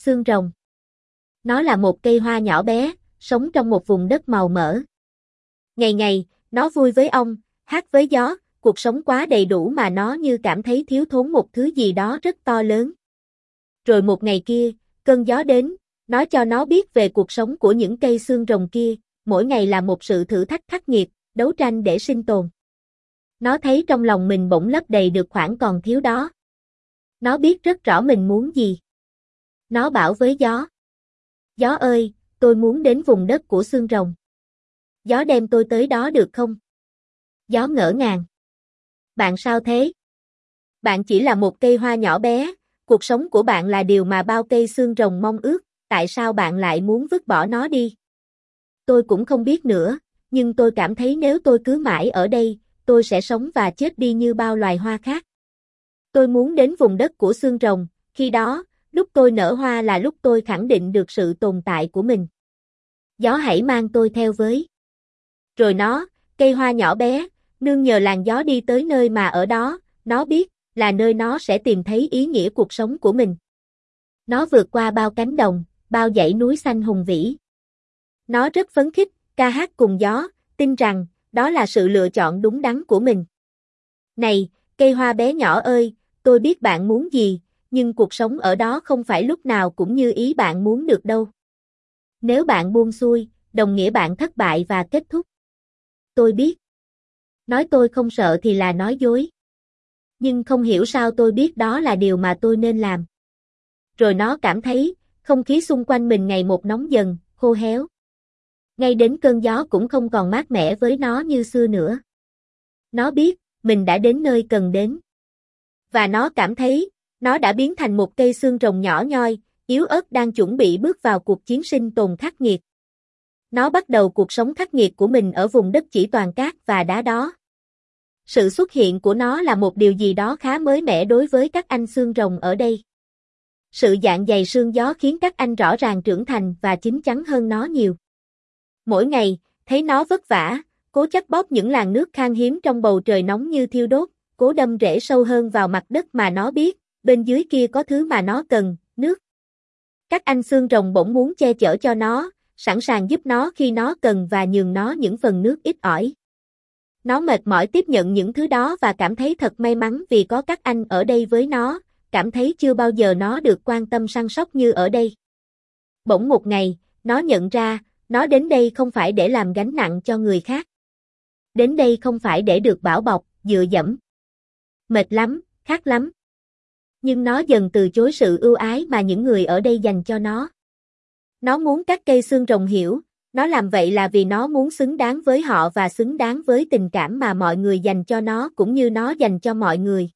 xương rồng. Nó là một cây hoa nhỏ bé, sống trong một vùng đất màu mỡ. Ngày ngày, nó vui với ông, hát với gió, cuộc sống quá đầy đủ mà nó như cảm thấy thiếu thốn một thứ gì đó rất to lớn. Rồi một ngày kia, cơn gió đến, nó cho nó biết về cuộc sống của những cây xương rồng kia, mỗi ngày là một sự thử thách khắc nghiệt, đấu tranh để sinh tồn. Nó thấy trong lòng mình bỗng lấp đầy được khoảng còn thiếu đó. Nó biết rất rõ mình muốn gì. Nó bảo với gió. Gió ơi, tôi muốn đến vùng đất của xương rồng. Gió đem tôi tới đó được không? Gió ngỡ ngàng. Bạn sao thế? Bạn chỉ là một cây hoa nhỏ bé, cuộc sống của bạn là điều mà bao cây xương rồng mong ước, tại sao bạn lại muốn vứt bỏ nó đi? Tôi cũng không biết nữa, nhưng tôi cảm thấy nếu tôi cứ mãi ở đây, tôi sẽ sống và chết đi như bao loài hoa khác. Tôi muốn đến vùng đất của xương rồng, khi đó, lúc tôi nở hoa là lúc tôi khẳng định được sự tồn tại của mình. Gió hãy mang tôi theo với. Rồi nó, cây hoa nhỏ bé, nương nhờ làn gió đi tới nơi mà ở đó, nó biết, là nơi nó sẽ tìm thấy ý nghĩa cuộc sống của mình. Nó vượt qua bao cánh đồng, bao dãy núi xanh hùng vĩ. Nó rất phấn khích, ca hát cùng gió, tin rằng, đó là sự lựa chọn đúng đắn của mình. Này, cây hoa bé nhỏ ơi, tôi biết bạn muốn gì, nhưng cuộc sống ở đó không phải lúc nào cũng như ý bạn muốn được đâu. Nếu bạn buông xuôi, đồng nghĩa bạn thất bại và kết thúc. Tôi biết. Nói tôi không sợ thì là nói dối. Nhưng không hiểu sao tôi biết đó là điều mà tôi nên làm. Rồi nó cảm thấy, không khí xung quanh mình ngày một nóng dần, khô héo. Ngay đến cơn gió cũng không còn mát mẻ với nó như xưa nữa. Nó biết, mình đã đến nơi cần đến. Và nó cảm thấy, nó đã biến thành một cây xương rồng nhỏ nhoi, yếu ớt đang chuẩn bị bước vào cuộc chiến sinh tồn khắc nghiệt. Nó bắt đầu cuộc sống khắc nghiệt của mình ở vùng đất chỉ toàn cát và đá đó. Sự xuất hiện của nó là một điều gì đó khá mới mẻ đối với các anh xương rồng ở đây. Sự dạng dày xương gió khiến các anh rõ ràng trưởng thành và chín chắn hơn nó nhiều. Mỗi ngày, thấy nó vất vả, cố chắc bóp những làn nước khan hiếm trong bầu trời nóng như thiêu đốt, cố đâm rễ sâu hơn vào mặt đất mà nó biết, bên dưới kia có thứ mà nó cần, nước. Các anh xương rồng bỗng muốn che chở cho nó, sẵn sàng giúp nó khi nó cần và nhường nó những phần nước ít ỏi. Nó mệt mỏi tiếp nhận những thứ đó và cảm thấy thật may mắn vì có các anh ở đây với nó, cảm thấy chưa bao giờ nó được quan tâm săn sóc như ở đây. Bỗng một ngày, nó nhận ra, nó đến đây không phải để làm gánh nặng cho người khác. Đến đây không phải để được bảo bọc, dựa dẫm. Mệt lắm, khát lắm. Nhưng nó dần từ chối sự ưu ái mà những người ở đây dành cho nó. Nó muốn các cây xương rồng hiểu, nó làm vậy là vì nó muốn xứng đáng với họ và xứng đáng với tình cảm mà mọi người dành cho nó cũng như nó dành cho mọi người.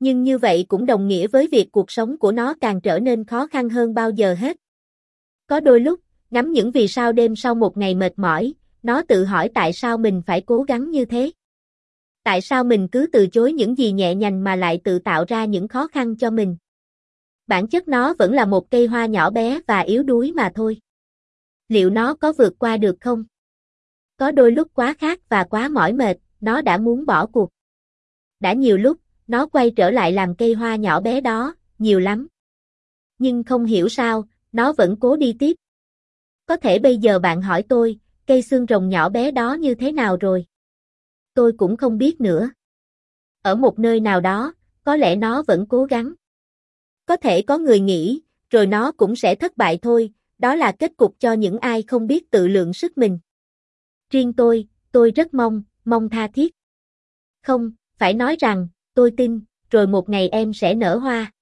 Nhưng như vậy cũng đồng nghĩa với việc cuộc sống của nó càng trở nên khó khăn hơn bao giờ hết. Có đôi lúc, ngắm những vì sao đêm sau một ngày mệt mỏi, nó tự hỏi tại sao mình phải cố gắng như thế. Tại sao mình cứ từ chối những gì nhẹ nhàng mà lại tự tạo ra những khó khăn cho mình. Bản chất nó vẫn là một cây hoa nhỏ bé và yếu đuối mà thôi. Liệu nó có vượt qua được không? Có đôi lúc quá khát và quá mỏi mệt, nó đã muốn bỏ cuộc. Đã nhiều lúc, nó quay trở lại làm cây hoa nhỏ bé đó, nhiều lắm. Nhưng không hiểu sao, nó vẫn cố đi tiếp. Có thể bây giờ bạn hỏi tôi, cây xương rồng nhỏ bé đó như thế nào rồi? Tôi cũng không biết nữa. Ở một nơi nào đó, có lẽ nó vẫn cố gắng. Có thể có người nghĩ, rồi nó cũng sẽ thất bại thôi, đó là kết cục cho những ai không biết tự lượng sức mình. Riêng tôi, tôi rất mong, mong tha thiết. Không, phải nói rằng, tôi tin, rồi một ngày em sẽ nở hoa.